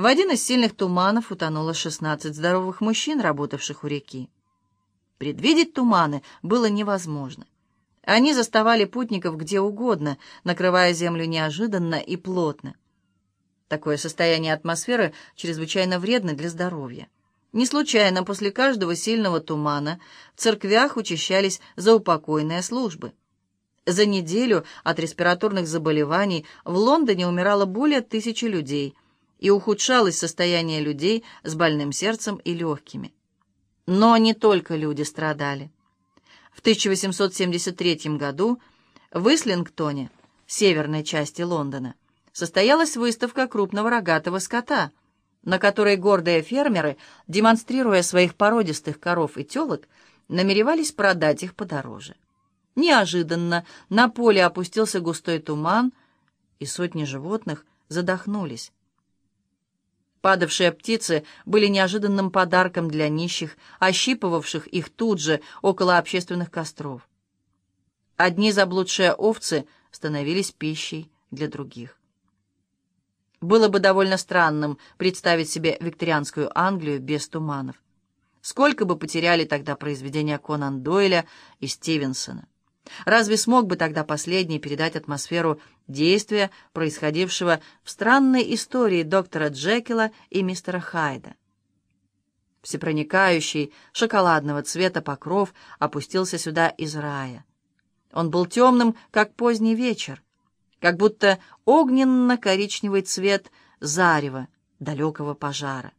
В один из сильных туманов утонуло 16 здоровых мужчин, работавших у реки. Предвидеть туманы было невозможно. Они заставали путников где угодно, накрывая землю неожиданно и плотно. Такое состояние атмосферы чрезвычайно вредно для здоровья. Не случайно после каждого сильного тумана в церквях учащались заупокойные службы. За неделю от респираторных заболеваний в Лондоне умирало более тысячи людей, и ухудшалось состояние людей с больным сердцем и легкими. Но не только люди страдали. В 1873 году в Ислингтоне, северной части Лондона, состоялась выставка крупного рогатого скота, на которой гордые фермеры, демонстрируя своих породистых коров и телок, намеревались продать их подороже. Неожиданно на поле опустился густой туман, и сотни животных задохнулись. Падавшие птицы были неожиданным подарком для нищих, ощипывавших их тут же, около общественных костров. Одни заблудшие овцы становились пищей для других. Было бы довольно странным представить себе викторианскую Англию без туманов. Сколько бы потеряли тогда произведения Конан Дойля и Стивенсона? Разве смог бы тогда последний передать атмосферу действия, происходившего в странной истории доктора Джекила и мистера Хайда? Всепроникающий, шоколадного цвета покров опустился сюда из рая. Он был темным, как поздний вечер, как будто огненно-коричневый цвет зарева далекого пожара.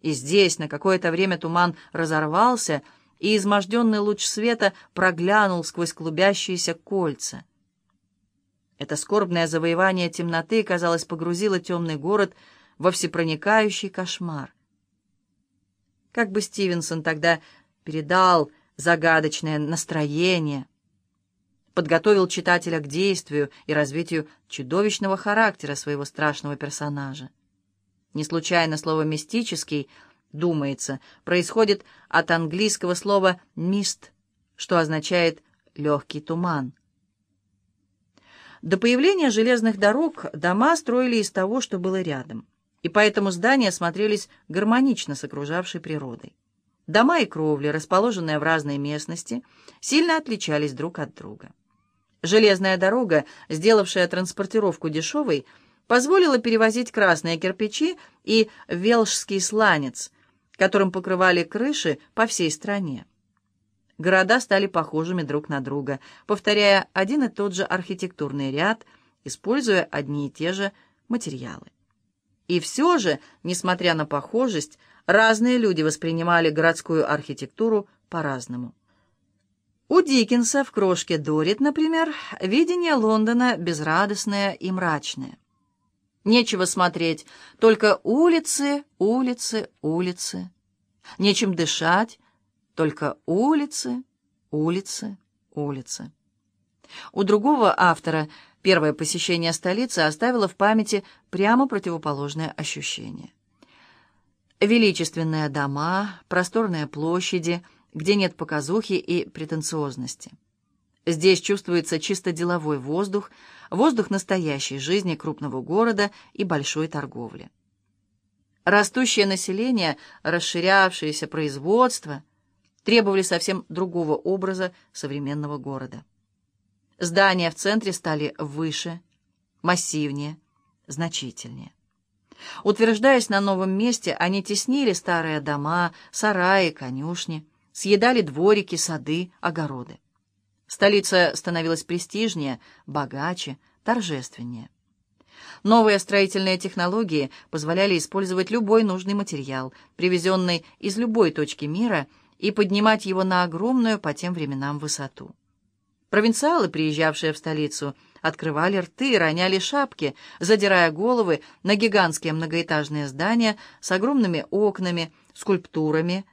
И здесь на какое-то время туман разорвался, и изможденный луч света проглянул сквозь клубящиеся кольца. Это скорбное завоевание темноты, казалось, погрузило темный город во всепроникающий кошмар. Как бы Стивенсон тогда передал загадочное настроение, подготовил читателя к действию и развитию чудовищного характера своего страшного персонажа. Не случайно слово «мистический» думается, происходит от английского слова «мист», что означает «легкий туман». До появления железных дорог дома строили из того, что было рядом, и поэтому здания смотрелись гармонично с окружавшей природой. Дома и кровли, расположенные в разной местности, сильно отличались друг от друга. Железная дорога, сделавшая транспортировку дешевой, позволила перевозить красные кирпичи и велшский сланец – которым покрывали крыши по всей стране. Города стали похожими друг на друга, повторяя один и тот же архитектурный ряд, используя одни и те же материалы. И все же, несмотря на похожесть, разные люди воспринимали городскую архитектуру по-разному. У Диккенса в «Крошке Дорит», например, видение Лондона безрадостное и мрачное. Нечего смотреть, только улицы, улицы, улицы. Нечем дышать, только улицы, улицы, улицы. У другого автора первое посещение столицы оставило в памяти прямо противоположное ощущение. Величественные дома, просторные площади, где нет показухи и претенциозности. Здесь чувствуется чисто деловой воздух, воздух настоящей жизни крупного города и большой торговли. Растущее население, расширявшееся производство требовали совсем другого образа современного города. Здания в центре стали выше, массивнее, значительнее. Утверждаясь на новом месте, они теснили старые дома, сараи, конюшни, съедали дворики, сады, огороды. Столица становилась престижнее, богаче, торжественнее. Новые строительные технологии позволяли использовать любой нужный материал, привезенный из любой точки мира, и поднимать его на огромную по тем временам высоту. Провинциалы, приезжавшие в столицу, открывали рты, роняли шапки, задирая головы на гигантские многоэтажные здания с огромными окнами, скульптурами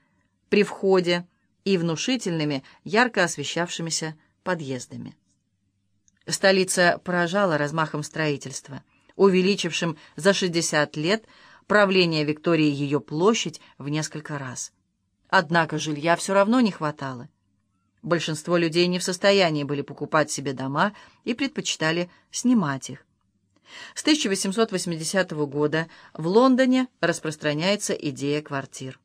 при входе и внушительными, ярко освещавшимися подъездами. Столица поражала размахом строительства, увеличившим за 60 лет правление Виктории ее площадь в несколько раз. Однако жилья все равно не хватало. Большинство людей не в состоянии были покупать себе дома и предпочитали снимать их. С 1880 года в Лондоне распространяется идея квартир.